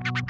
What?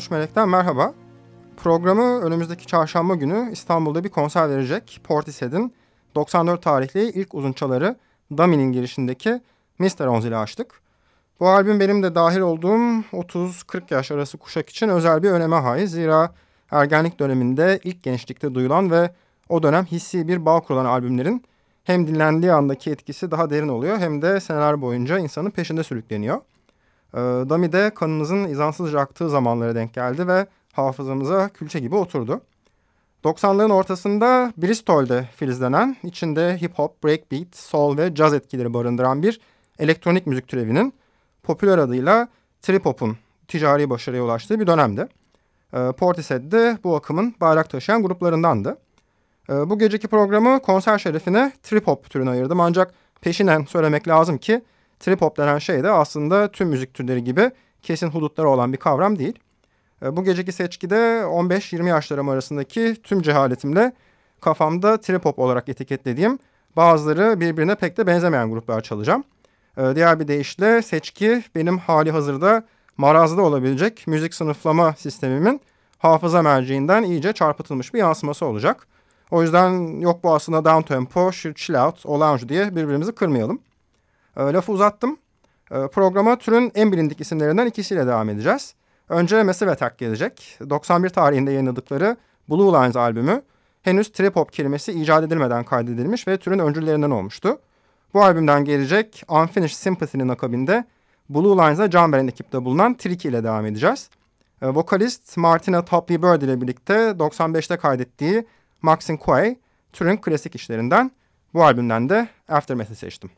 13 Melek'ten merhaba. Programı önümüzdeki çarşamba günü İstanbul'da bir konser verecek Portishead'in 94 tarihli ilk uzunçaları Dummy'nin girişindeki Mr. Onze ile açtık. Bu albüm benim de dahil olduğum 30-40 yaş arası kuşak için özel bir öneme haiz. Zira ergenlik döneminde ilk gençlikte duyulan ve o dönem hissi bir bağ kurulan albümlerin hem dinlendiği andaki etkisi daha derin oluyor hem de seneler boyunca insanın peşinde sürükleniyor. Ee, Dummy'de kanımızın izansızca aktığı zamanlara denk geldi ve hafızamıza külçe gibi oturdu. 90'ların ortasında Bristol'de filizlenen, içinde hip hop, breakbeat, soul ve jazz etkileri barındıran bir elektronik müzik türevinin popüler adıyla trip hop'un ticari başarıya ulaştığı bir dönemdi. E, Portishead de bu akımın bayrak taşıyan gruplarındandı. E, bu geceki programı konser şerefine trip hop türüne ayırdım ancak peşinen söylemek lazım ki trip hop denen şey de aslında tüm müzik türleri gibi kesin hudutları olan bir kavram değil. E, bu geceki seçkide 15-20 yaşlarım arasındaki tüm cehaletimle kafamda trip hop olarak etiketlediğim bazıları birbirine pek de benzemeyen gruplar çalacağım. E, diğer bir deyişle seçki benim hali hazırda marazda olabilecek müzik sınıflama sistemimin hafıza merceğinden iyice çarpıtılmış bir yansıması olacak. O yüzden yok bu aslında down tempo, chill out, lounge diye birbirimizi kırmayalım. E, lafı uzattım. E, programa türün en bilindik isimlerinden ikisiyle devam edeceğiz. Önce Massive Attack gelecek. 91 tarihinde yayınladıkları Blue Lines albümü henüz trip hop kelimesi icat edilmeden kaydedilmiş ve türün öncülerinden olmuştu. Bu albümden gelecek Unfinished Sympathy'nin akabinde Blue Lines'a can veren ekipte bulunan Tricky ile devam edeceğiz. E, vokalist Martina Topley Bird ile birlikte 95'te kaydettiği Maxine Quay, türün klasik işlerinden bu albümden de Aftermath'i seçtim.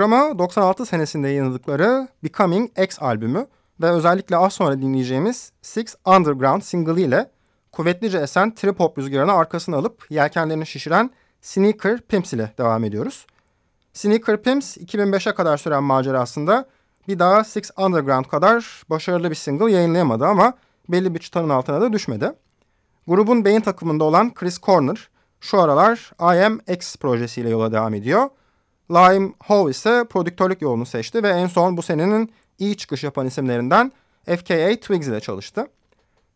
Programa 96 senesinde yayınladıkları Becoming X albümü ve özellikle az sonra dinleyeceğimiz Six Underground single ile kuvvetlice esen trip hop rüzgarını arkasına alıp yelkenlerini şişiren Sneaker Pimps ile devam ediyoruz. Sneaker Pimps 2005'e kadar süren macerasında bir daha Six Underground kadar başarılı bir single yayınlayamadı ama belli bir çıtanın altına da düşmedi. Grubun beyin takımında olan Chris Corner şu aralar I Am X projesiyle yola devam ediyor Lime Howe ise prodüktörlük yolunu seçti ve en son bu senenin iyi çıkış yapan isimlerinden FKA Twigs ile çalıştı.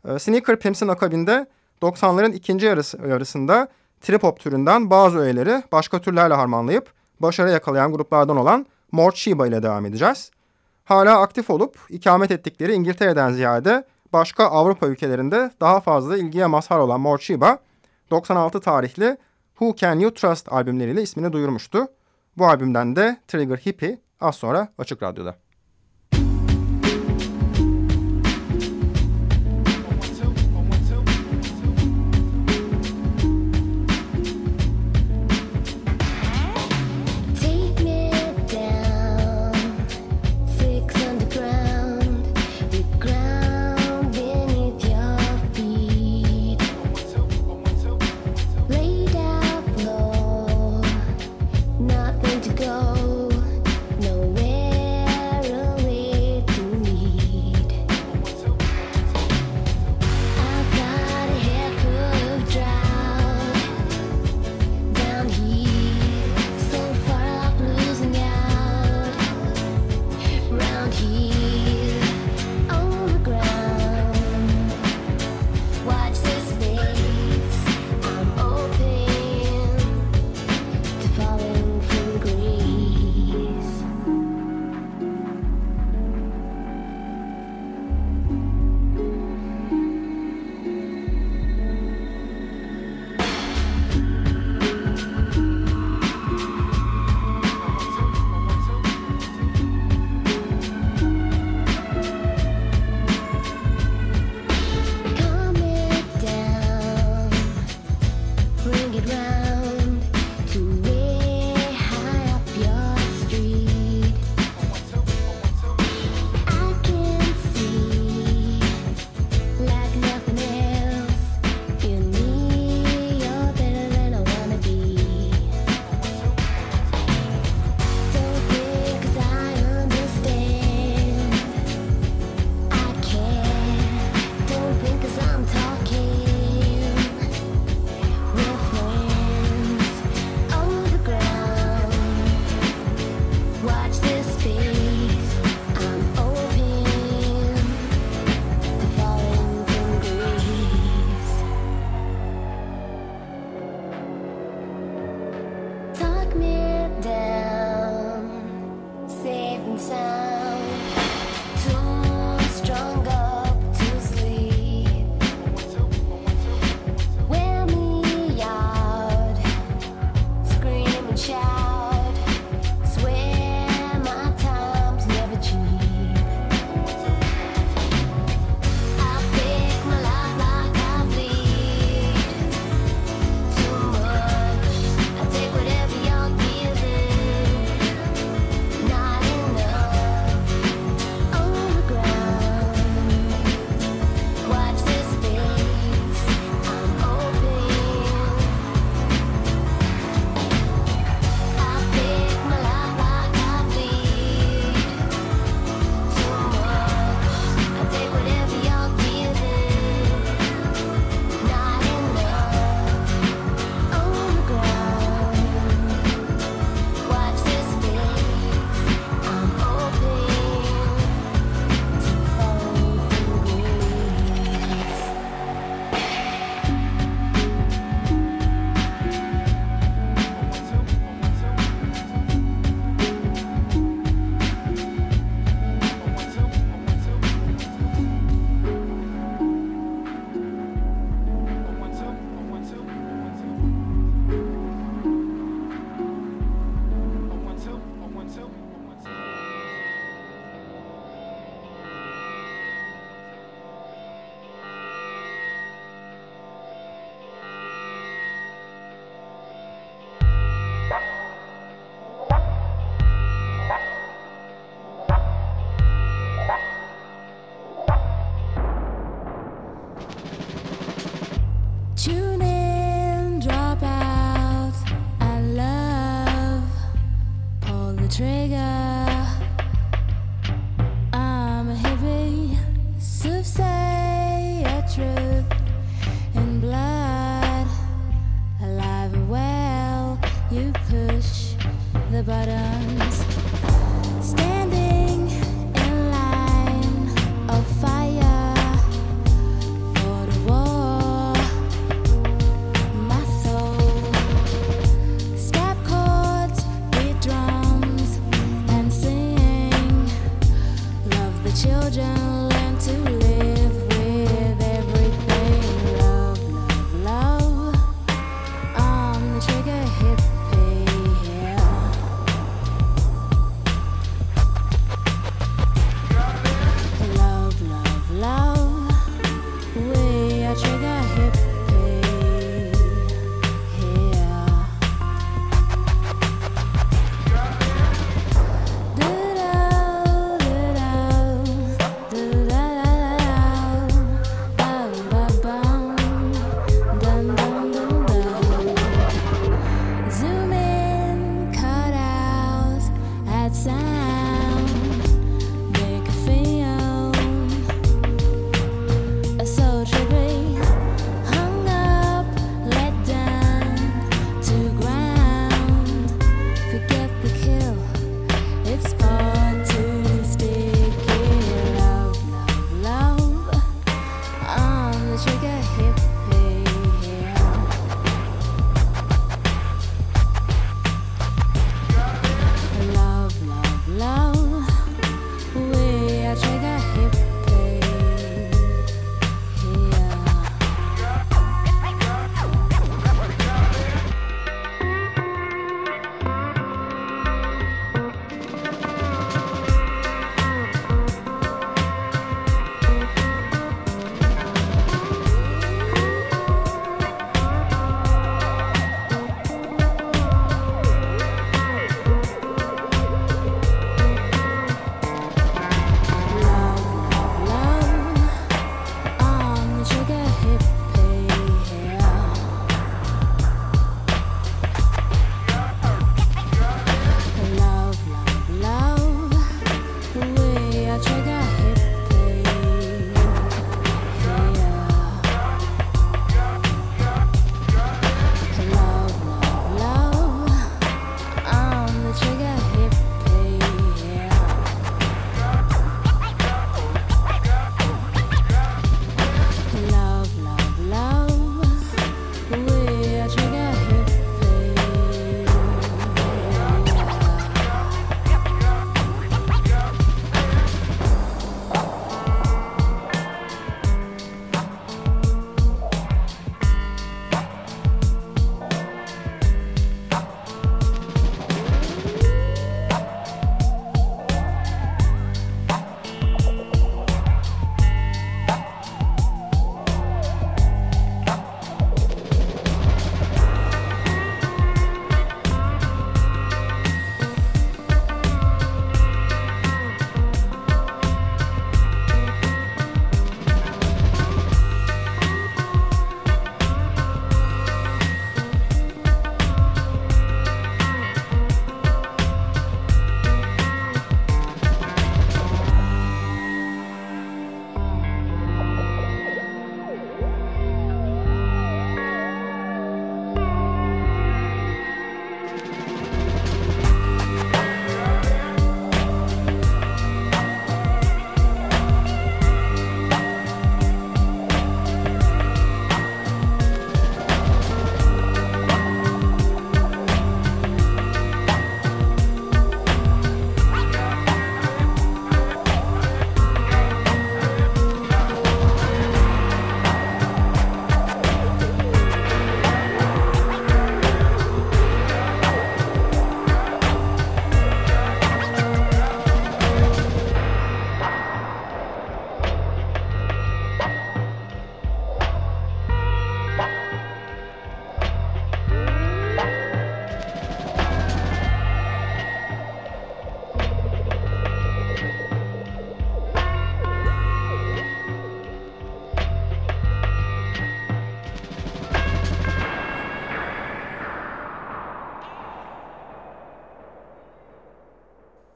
Ee, Sneaker Pimps'in akabinde 90'ların ikinci yarısı, yarısında trip hop türünden bazı öğeleri başka türlerle harmanlayıp başarı yakalayan gruplardan olan Mort Sheba ile devam edeceğiz. Hala aktif olup ikamet ettikleri İngiltere'den ziyade başka Avrupa ülkelerinde daha fazla ilgiye mazhar olan Mort Sheba, 96 tarihli Who Can You Trust albümleriyle ismini duyurmuştu. Bu albümden de Trigger Hippie az sonra Açık Radyo'da.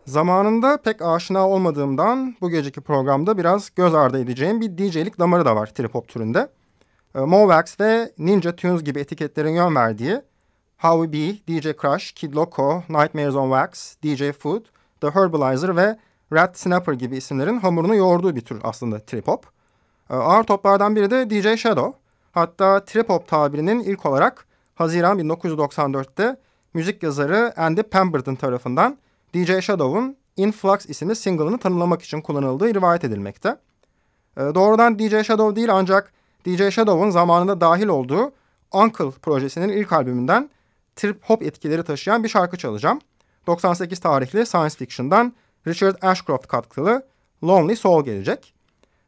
Zamanında pek aşina olmadığımdan bu geceki programda biraz göz ardı edeceğim bir DJ'lik damarı da var trip hop türünde. E, Movax ve Ninja Tunes gibi etiketlerin yön verdiği Howie B, DJ Crush, Kid Loco, Nightmares on Wax, DJ Food, The Herbalizer ve Rat Snapper gibi isimlerin hamurunu yoğurduğu bir tür aslında trip hop. E, ağır toplardan biri de DJ Shadow. Hatta trip hop tabirinin ilk olarak Haziran 1994'te müzik yazarı Andy Pemberton tarafından DJ Shadow'un Influx isimli single'ını tanımlamak için kullanıldığı rivayet edilmekte. E, doğrudan DJ Shadow değil ancak DJ Shadow'un zamanında dahil olduğu Uncle projesinin ilk albümünden trip hop etkileri taşıyan bir şarkı çalacağım. 98 tarihli Science Fiction'dan Richard Ashcroft katkılı Lonely Soul gelecek.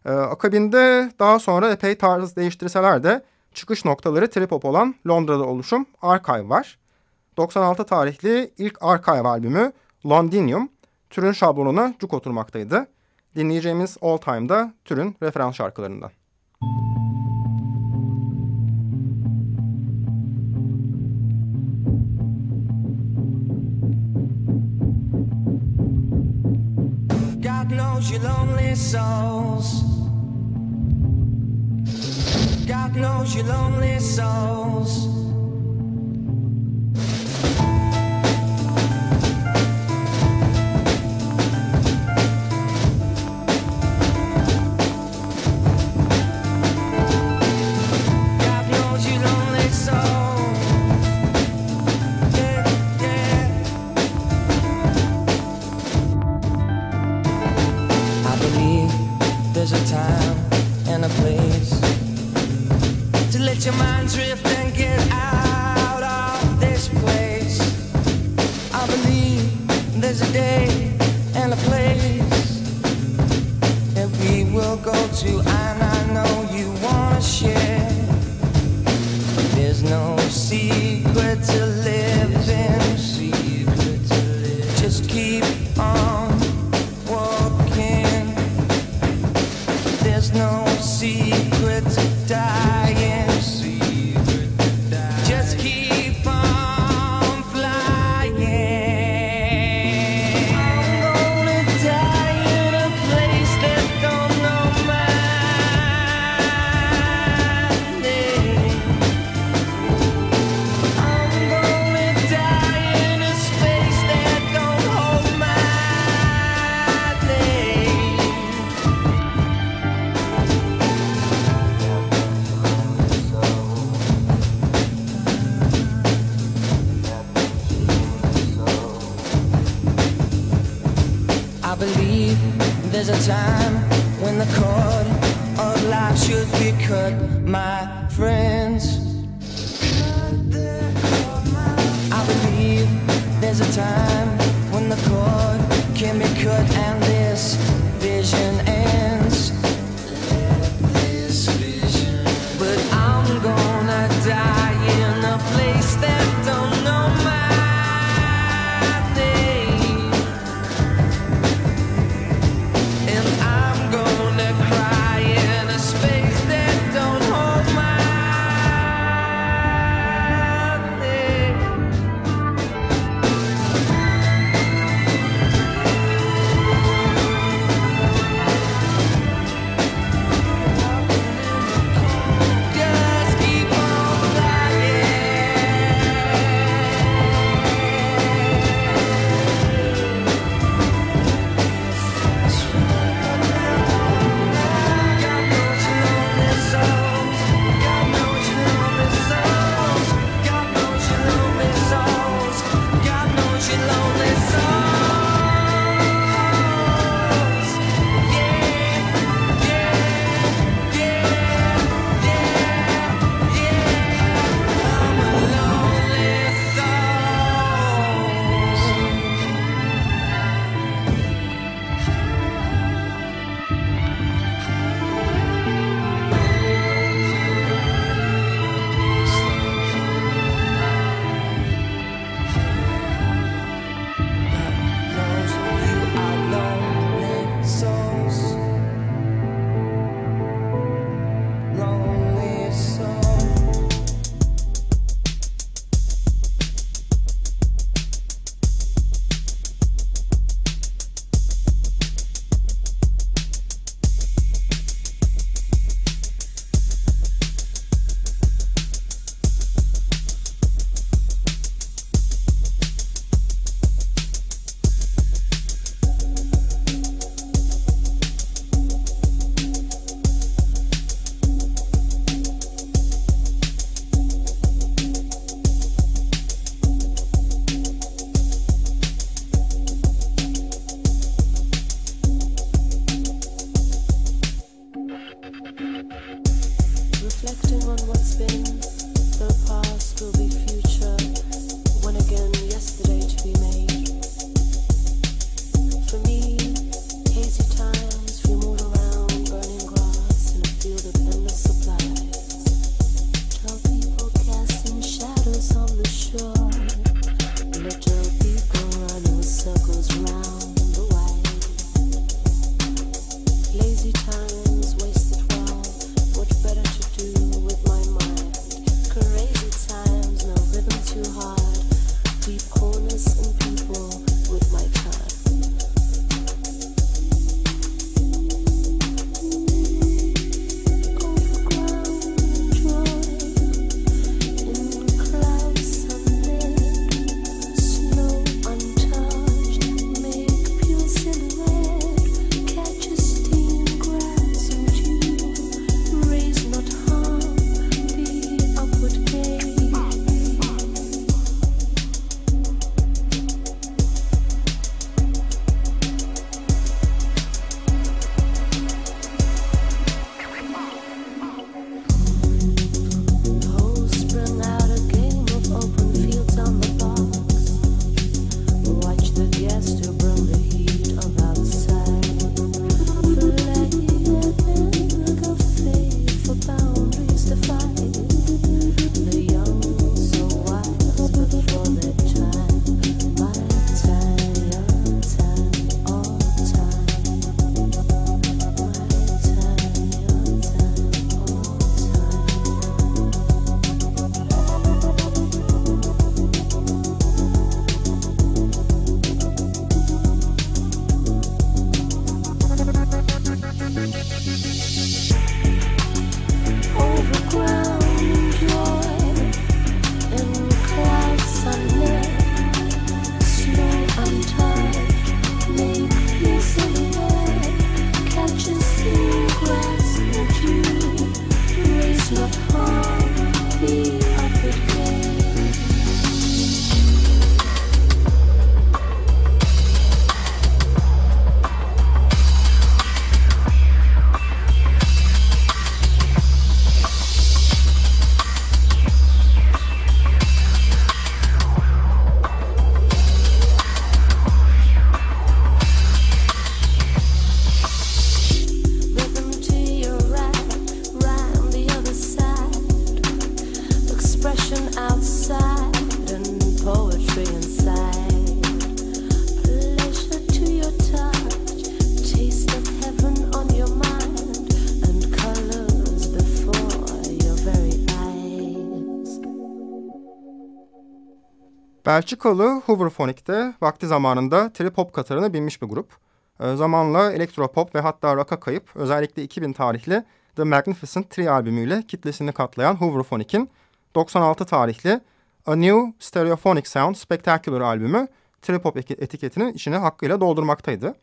Ee, akabinde daha sonra epey tarz değiştirseler de çıkış noktaları trip hop olan Londra'da oluşum Archive var. 96 tarihli ilk Archive albümü Londinium türün şablonuna cuk oturmaktaydı. Dinleyeceğimiz All Time'da türün referans şarkılarından. God knows your lonely souls. God knows your lonely souls. Belçikalı Hooverphonic'te vakti zamanında trip hop katarına binmiş bir grup. E, zamanla elektropop ve hatta rock'a kayıp özellikle 2000 tarihli The Magnificent Tree albümüyle kitlesini katlayan Hooverphonic'in 96 tarihli A New Stereophonic Sound Spectacular albümü trip hop etiketinin içine hakkıyla doldurmaktaydı.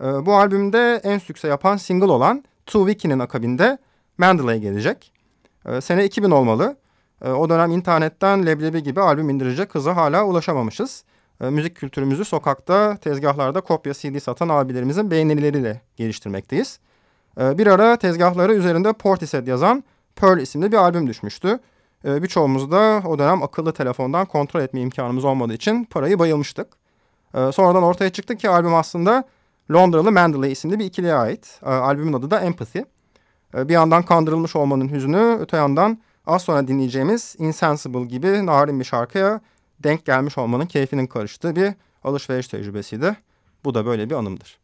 E, bu albümde en sükse yapan single olan Two Wiki'nin akabinde Mandalay gelecek. E, sene 2000 olmalı. E, o dönem internetten leblebi gibi albüm indirecek hıza hala ulaşamamışız. E, müzik kültürümüzü sokakta, tezgahlarda kopya CD satan abilerimizin beğenileriyle geliştirmekteyiz. E, bir ara tezgahları üzerinde Portishead yazan Pearl isimli bir albüm düşmüştü. Birçoğumuz da o dönem akıllı telefondan kontrol etme imkanımız olmadığı için parayı bayılmıştık. Sonradan ortaya çıktı ki albüm aslında Londralı Mandalay isimli bir ikiliye ait. Albümün adı da Empathy. Bir yandan kandırılmış olmanın hüznü, öte yandan az sonra dinleyeceğimiz Insensible gibi narin bir şarkıya denk gelmiş olmanın keyfinin karıştığı bir alışveriş tecrübesiydi. Bu da böyle bir anımdır.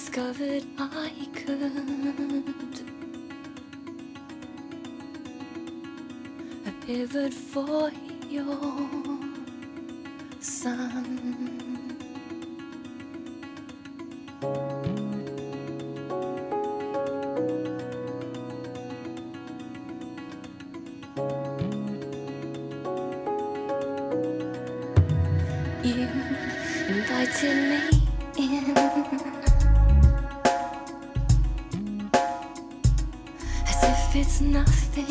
discovered I could. A pivot for your sun. nothing.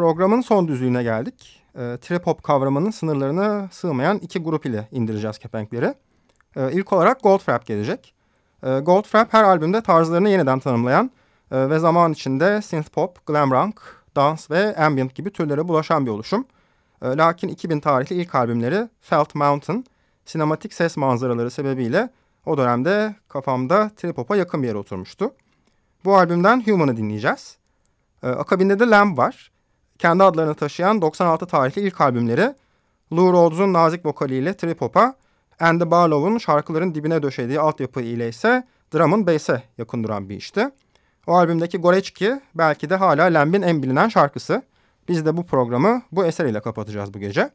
Programın son düzlüğüne geldik. Ee, e, trip hop kavramının sınırlarına sığmayan iki grup ile indireceğiz kepenkleri. E, ilk olarak Goldfrapp gelecek. Ee, e, Goldfrapp her albümde tarzlarını yeniden tanımlayan e, ve zaman içinde synth pop, glam rock, dans ve ambient gibi türlere bulaşan bir oluşum. E, lakin 2000 tarihli ilk albümleri Felt Mountain, sinematik ses manzaraları sebebiyle o dönemde kafamda trip hop'a yakın bir yere oturmuştu. Bu albümden Human'ı dinleyeceğiz. E, akabinde de Lamb var kendi adlarını taşıyan 96 tarihli ilk albümleri Lou Rhodes'un nazik vokaliyle trip hop'a, Andy Barlow'un şarkıların dibine döşediği altyapı ile ise drum and bass'e yakın duran bir işti. O albümdeki Goreçki belki de hala Lamb'in en bilinen şarkısı. Biz de bu programı bu eser ile kapatacağız bu gece.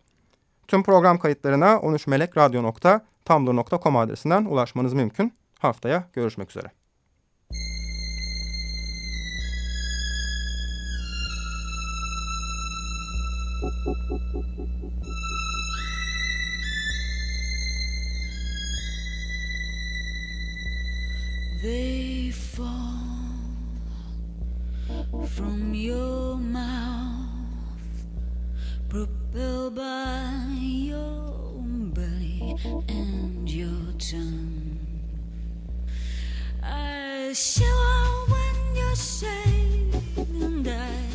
Tüm program kayıtlarına 13melekradyo.tumblr.com adresinden ulaşmanız mümkün. Haftaya görüşmek üzere. They fall from your mouth, propelled by your belly and your tongue. I shiver when you say, and I